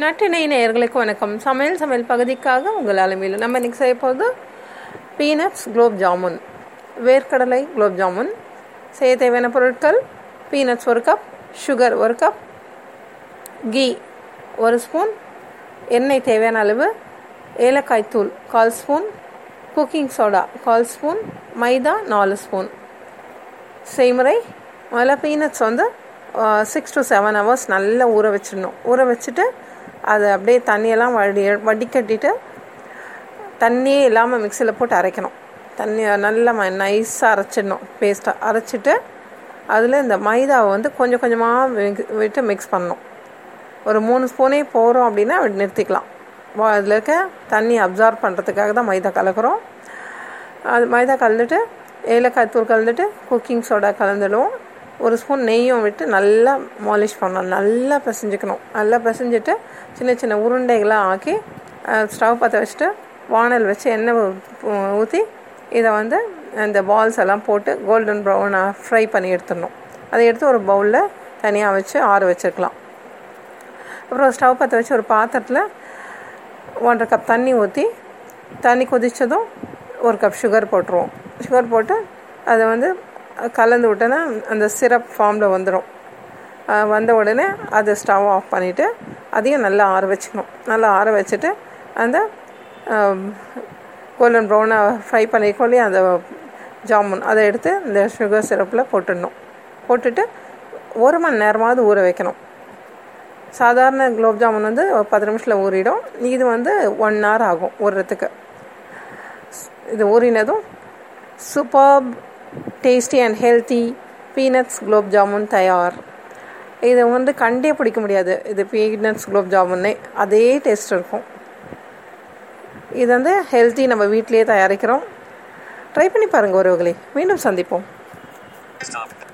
நட்டினை நேயர்களுக்கு வணக்கம். சமையல் சமையல் பகுதிக்காக உங்கள் அலுமையில் நம்ம இன்றைக்கி செய்ய போகுது பீனட்ஸ் குலோப் ஜாமுன் வேர்க்கடலை குலோப் ஜாமுன் செய்ய தேவையான பொருட்கள் பீனட்ஸ் ஒரு கப் சுகர் ஒரு கப் கீ ஒரு ஸ்பூன் எண்ணெய் தேவையான அளவு ஏலக்காய் தூள் கால் ஸ்பூன் குக்கிங் சோடா கால் ஸ்பூன் மைதா நாலு ஸ்பூன் செய்முறை முதல்ல பீனட்ஸ் வந்து சிக்ஸ் டு செவன் ஹவர்ஸ் நல்லா ஊற வச்சிடணும். ஊற வச்சுட்டு அதை அப்படியே தண்ணியெல்லாம் வடி வடிகட்டிட்டு தண்ணியே இல்லாமல் மிக்சியில் போட்டு அரைக்கணும். தண்ணி நல்லா ம நைஸாக அரைச்சிடணும் பேஸ்ட்டாக அரைச்சிட்டு அதில் இந்த மைதாவை வந்து கொஞ்சம் கொஞ்சமாக விட்டு மிக்ஸ் பண்ணணும். ஒரு மூணு ஸ்பூனே போகிறோம் அப்படின்னா நிறுத்திக்கலாம். அதில் இருக்க தண்ணி அப்சார்ப் பண்ணுறதுக்காக தான் மைதா கலக்கிறோம். அது மைதா கலந்துட்டு ஏலக்காய் தூள் கலந்துட்டு குக்கிங் சோடா கலந்துடுவோம். ஒரு ஸ்பூன் நெய்யும் விட்டு நல்லா மாலிஷ் பண்ணணும். நல்லா பிசைஞ்சிக்கணும். நல்லா பிசைஞ்சிட்டு சின்ன சின்ன உருண்டைகளாக ஆக்கி ஸ்டவ் பற்ற வச்சுட்டு வானல் வச்சு எண்ணெய் ஊற்றி இதை வந்து அந்த பால்ஸ் எல்லாம் போட்டு கோல்டன் ப்ரௌனாக ஃப்ரை பண்ணி எடுத்துடணும். அதை எடுத்து ஒரு பவுலில் தனியாக வச்சு ஆற வச்சுருக்கலாம். அப்புறம் ஸ்டவ் பற்ற வச்சு ஒரு பாத்திரத்தில் ஒன்றரை கப் தண்ணி ஊற்றி தண்ணி கொதித்ததும் ஒரு கப் சுகர் போட்டுருவோம். சுகர் போட்டு அதை வந்து கலந்து விட்டோன்னா அந்த சிரப் ஃபார்மில் வந்துடும் வந்த உடனே அதை ஸ்டவ் ஆஃப் பண்ணிவிட்டு அதையும் நல்லா ஆற வச்சுக்கணும். நல்லா ஆற வச்சுட்டு அந்த கோல்டன் ப்ரௌனாக ஃப்ரை பண்ணிக்கொள்ளி அந்த ஜாமுன். அதை எடுத்து இந்த சுகர் சிரப்பில் போட்டுடணும். போட்டுட்டு ஒரு மணி நேரமாவது ஊற வைக்கணும். சாதாரண குலோப் ஜாமுன் வந்து பத்து நிமிஷத்தில் ஊறிடும். இது வந்து ஒன் ஹவர் ஆகும் ஊறுறதுக்கு இது ஊறினதும் super tasty and healthy peanuts gulab jamun தயார் இதை வந்து கண்டே பிடிக்க முடியாது. இது பீனட்ஸ் குலோப் ஜாமுன்னே அதே டேஸ்ட் இருக்கும். இது வந்து ஹெல்த்தி நம்ம வீட்டிலேயே தயாரிக்கிறோம். ட்ரை பண்ணி பாருங்கள் ஒருவர்களே மீண்டும் சந்திப்போம்.